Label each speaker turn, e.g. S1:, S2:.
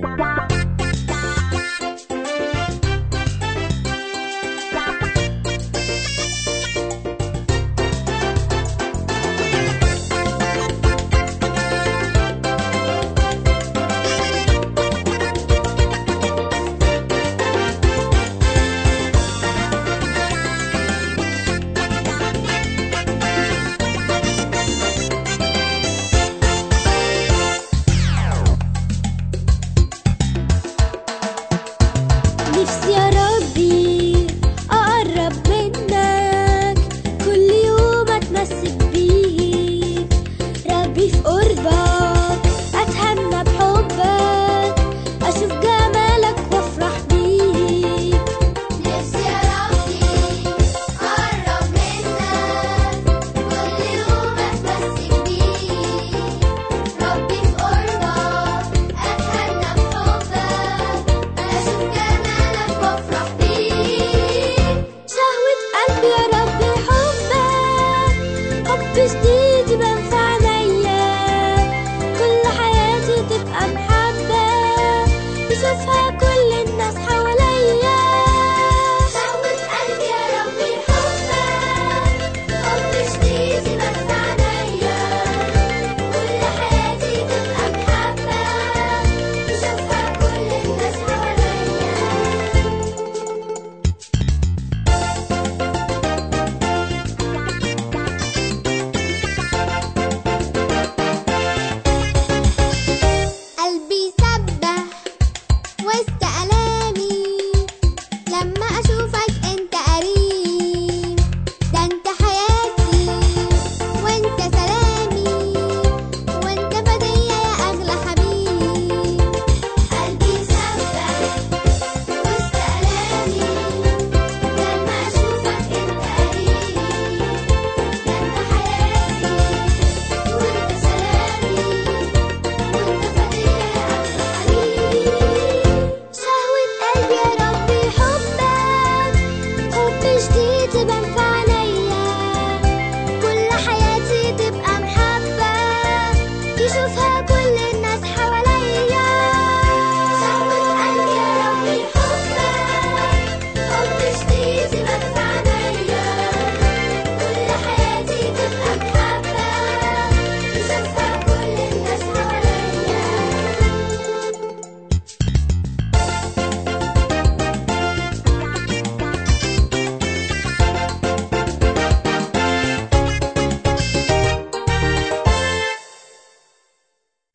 S1: Bye. Urban. Sefako